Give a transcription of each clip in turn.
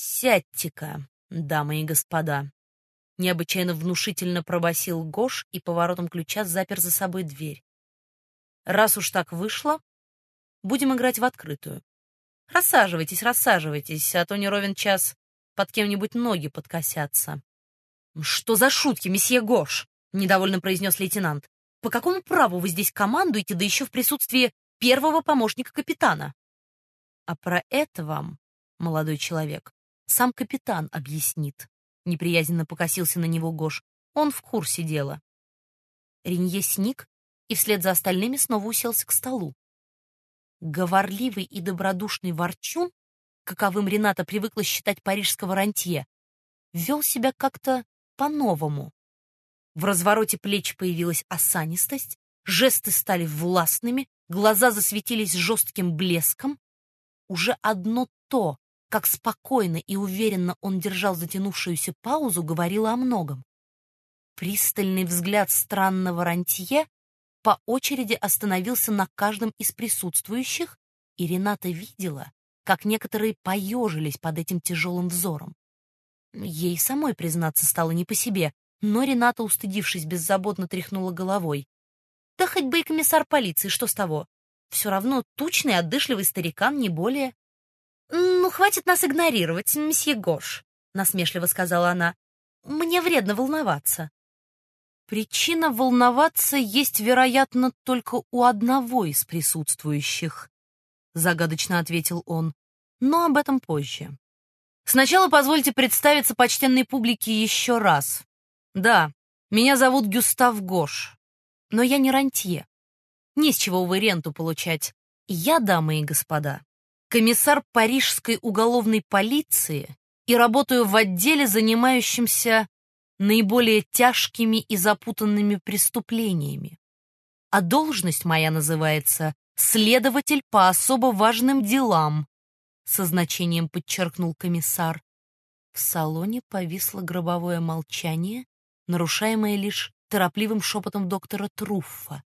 «Сядьте-ка, дамы и господа», — необычайно внушительно пробасил Гош и поворотом ключа запер за собой дверь. «Раз уж так вышло, будем играть в открытую. Рассаживайтесь, рассаживайтесь, а то не ровен час под кем-нибудь ноги подкосятся». «Что за шутки, месье Гош?» — недовольно произнес лейтенант. «По какому праву вы здесь командуете, да еще в присутствии первого помощника капитана?» «А про это вам, молодой человек, сам капитан объяснит», — неприязненно покосился на него Гош. «Он в курсе дела». Ренье сник и вслед за остальными снова уселся к столу. Говорливый и добродушный ворчун, каковым Рената привыкла считать парижского рантье, вел себя как-то по-новому. В развороте плеч появилась осанистость, жесты стали властными, глаза засветились жестким блеском. Уже одно то, как спокойно и уверенно он держал затянувшуюся паузу, говорило о многом. Пристальный взгляд странного рантье по очереди остановился на каждом из присутствующих, и Рената видела, как некоторые поежились под этим тяжелым взором. Ей самой, признаться, стало не по себе, но Рената, устыдившись, беззаботно тряхнула головой. Да хоть бы и комиссар полиции, что с того? Все равно тучный, отдышливый старикан, не более. «Ну, хватит нас игнорировать, месье Гош», — насмешливо сказала она. «Мне вредно волноваться». Причина волноваться есть, вероятно, только у одного из присутствующих, — загадочно ответил он, — но об этом позже. Сначала позвольте представиться почтенной публике еще раз. Да, меня зовут Гюстав Гош, но я не рантье. Не с чего вы ренту получать. Я, дамы и господа, комиссар парижской уголовной полиции и работаю в отделе, занимающемся наиболее тяжкими и запутанными преступлениями. А должность моя называется следователь по особо важным делам, со значением подчеркнул комиссар. В салоне повисло гробовое молчание, нарушаемое лишь торопливым шепотом доктора Труффа.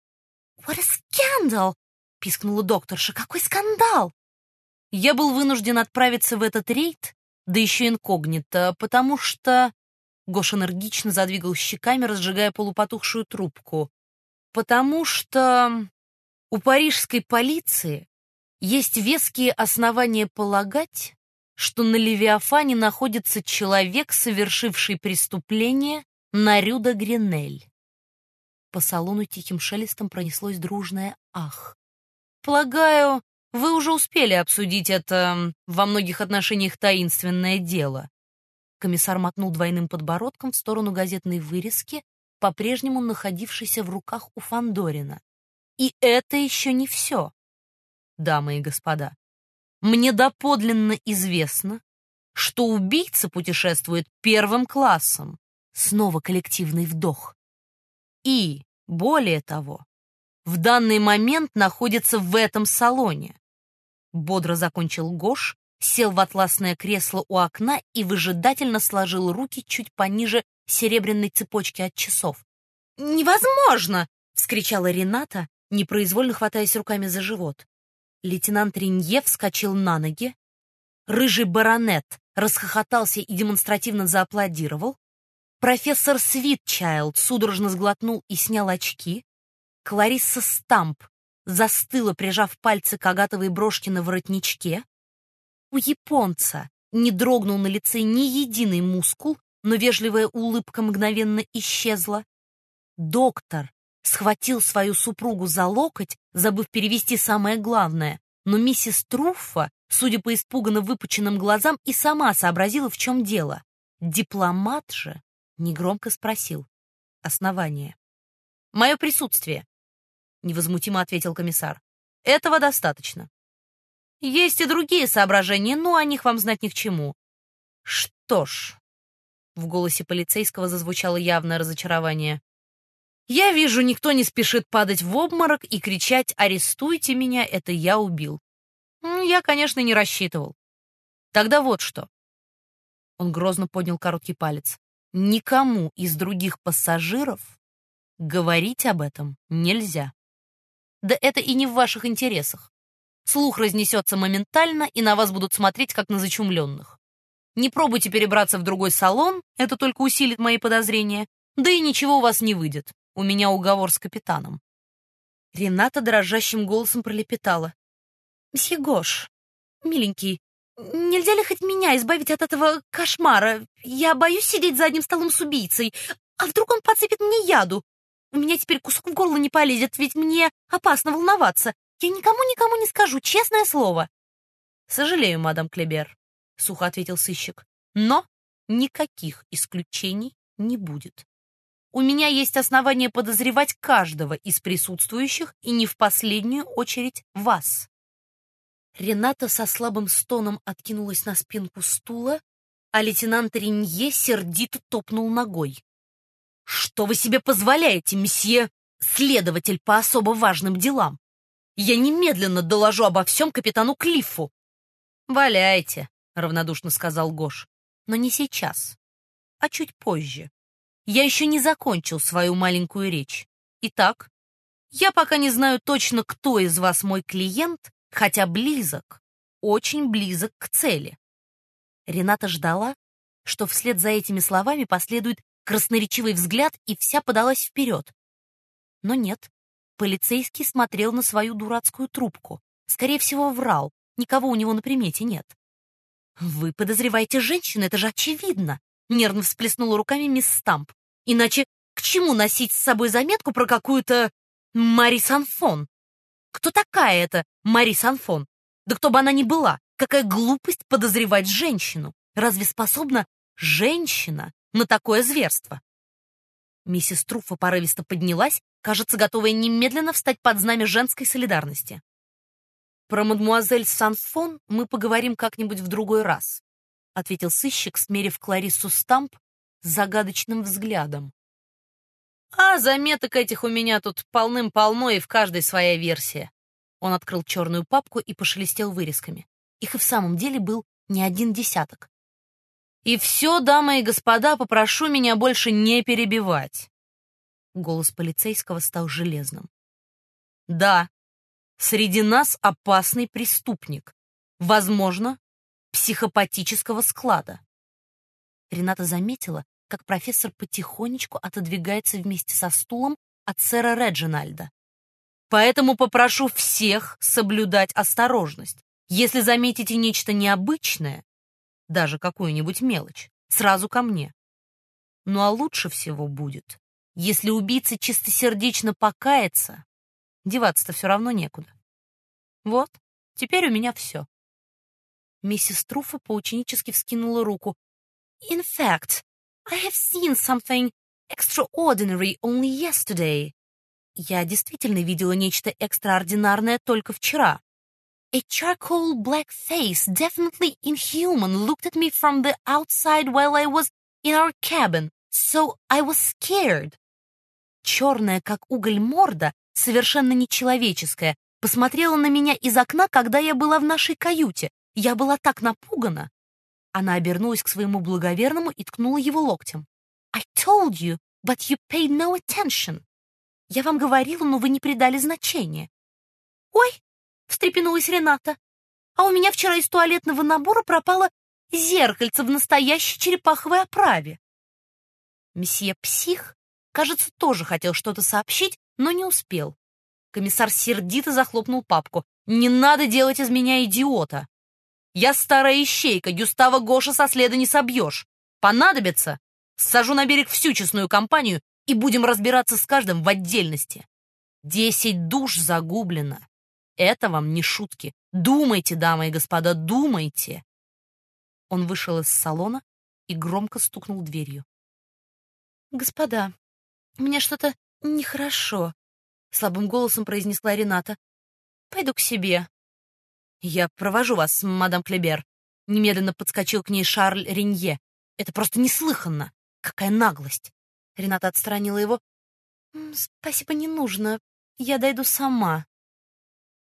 «What a scandal!» — пискнула докторша. «Какой скандал!» Я был вынужден отправиться в этот рейд, да еще инкогнито, потому что... Гош энергично задвигал щеками, разжигая полупотухшую трубку. Потому что у парижской полиции есть веские основания полагать, что на Левиафане находится человек, совершивший преступление на Рюда Гринель. По салону тихим шелестом пронеслось дружное «ах». «Полагаю, вы уже успели обсудить это во многих отношениях таинственное дело». Комиссар мотнул двойным подбородком в сторону газетной вырезки, по-прежнему находившейся в руках у Фандорина. «И это еще не все дамы и господа, мне доподлинно известно, что убийца путешествует первым классом. Снова коллективный вдох. И, более того, в данный момент находится в этом салоне. Бодро закончил Гош, сел в атласное кресло у окна и выжидательно сложил руки чуть пониже серебряной цепочки от часов. «Невозможно!» — вскричала Рената, непроизвольно хватаясь руками за живот. Лейтенант Ринье вскочил на ноги. Рыжий баронет расхохотался и демонстративно зааплодировал. Профессор Свитчайлд судорожно сглотнул и снял очки. Кларисса Стамп застыла, прижав пальцы к агатовой брошке на воротничке. У японца не дрогнул на лице ни единый мускул, но вежливая улыбка мгновенно исчезла. Доктор схватил свою супругу за локоть, забыв перевести самое главное, но миссис Труффа, судя по испуганно выпученным глазам, и сама сообразила, в чем дело. Дипломат же негромко спросил. Основание. «Мое присутствие», — невозмутимо ответил комиссар. «Этого достаточно. Есть и другие соображения, но о них вам знать ни к чему. Что ж...» В голосе полицейского зазвучало явное разочарование. Я вижу, никто не спешит падать в обморок и кричать «Арестуйте меня, это я убил». Я, конечно, не рассчитывал. Тогда вот что. Он грозно поднял короткий палец. Никому из других пассажиров говорить об этом нельзя. Да это и не в ваших интересах. Слух разнесется моментально, и на вас будут смотреть, как на зачумленных. Не пробуйте перебраться в другой салон, это только усилит мои подозрения. Да и ничего у вас не выйдет. У меня уговор с капитаном. Рената дрожащим голосом пролепетала. «Мсье Гош, миленький, нельзя ли хоть меня избавить от этого кошмара? Я боюсь сидеть за одним столом с убийцей. А вдруг он подсыпет мне яду? У меня теперь кусок в горло не полезет, ведь мне опасно волноваться. Я никому-никому не скажу, честное слово. Сожалею, мадам Клебер, — сухо ответил сыщик. Но никаких исключений не будет. У меня есть основания подозревать каждого из присутствующих и не в последнюю очередь вас. Рената со слабым стоном откинулась на спинку стула, а лейтенант Ренье сердито топнул ногой. «Что вы себе позволяете, месье, следователь по особо важным делам? Я немедленно доложу обо всем капитану Клиффу». «Валяйте», — равнодушно сказал Гош. «Но не сейчас, а чуть позже. Я еще не закончил свою маленькую речь. Итак, я пока не знаю точно, кто из вас мой клиент, хотя близок, очень близок к цели». Рената ждала, что вслед за этими словами последует красноречивый взгляд, и вся подалась вперед. Но нет, полицейский смотрел на свою дурацкую трубку. Скорее всего, врал, никого у него на примете нет. «Вы подозреваете женщину, это же очевидно!» Нервно всплеснула руками мисс Стамп. «Иначе к чему носить с собой заметку про какую-то Мари Санфон? Кто такая эта Мари Санфон? Да кто бы она ни была, какая глупость подозревать женщину? Разве способна женщина на такое зверство. Миссис Труфа порывисто поднялась, кажется, готовая немедленно встать под знамя женской солидарности. «Про мадмуазель Санфон мы поговорим как-нибудь в другой раз», ответил сыщик, смерив Клариссу Стамп загадочным взглядом. «А заметок этих у меня тут полным-полно и в каждой своя версия». Он открыл черную папку и пошелестел вырезками. Их и в самом деле был не один десяток. И все, дамы и господа, попрошу меня больше не перебивать. Голос полицейского стал железным. Да, среди нас опасный преступник. Возможно, психопатического склада. Рената заметила, как профессор потихонечку отодвигается вместе со стулом от сэра Реджинальда. Поэтому попрошу всех соблюдать осторожность. Если заметите нечто необычное, даже какую-нибудь мелочь, сразу ко мне. Ну а лучше всего будет, если убийца чистосердечно покается, деваться-то все равно некуда. Вот, теперь у меня все. Миссис Труфа поученически вскинула руку. In fact, I have seen something extraordinary only yesterday. Я действительно видела нечто экстраординарное только вчера. A charcoal black face, definitely inhuman, looked at me from the outside while I was in our cabin, so I was scared. Черная, как уголь морда, совершенно нечеловеческая, посмотрела на меня из окна, когда я была в нашей каюте. Я была так напугана. Она обернулась к своему благоверному и ткнула его локтем. I told you, but you paid no attention. Я вам говорила, но вы не придали значения. Ой, — встрепенулась Рената. «А у меня вчера из туалетного набора пропало зеркальце в настоящей черепаховой оправе». Месье Псих, кажется, тоже хотел что-то сообщить, но не успел. Комиссар сердито захлопнул папку. «Не надо делать из меня идиота! Я старая ищейка, Гюстава Гоша со следа не собьешь. Понадобится, сажу на берег всю честную компанию и будем разбираться с каждым в отдельности. Десять душ загублено. Это вам не шутки. Думайте, дамы и господа, думайте. Он вышел из салона и громко стукнул дверью. «Господа, мне что-то нехорошо», — слабым голосом произнесла Рената. «Пойду к себе». «Я провожу вас, мадам Клебер», — немедленно подскочил к ней Шарль Ренье. «Это просто неслыханно! Какая наглость!» Рената отстранила его. «Спасибо, не нужно. Я дойду сама».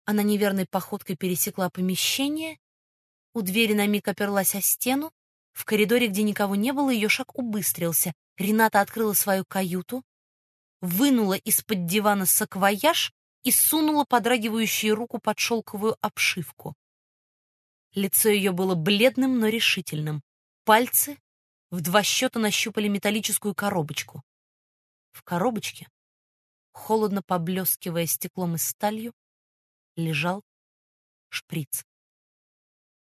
Она неверной походкой пересекла помещение, у двери на миг оперлась о стену, в коридоре, где никого не было, ее шаг убыстрился. Рената открыла свою каюту, вынула из-под дивана саквояж и сунула подрагивающую руку под шелковую обшивку. Лицо ее было бледным, но решительным. Пальцы в два счета нащупали металлическую коробочку. В коробочке, холодно поблескивая стеклом и сталью, лежал шприц.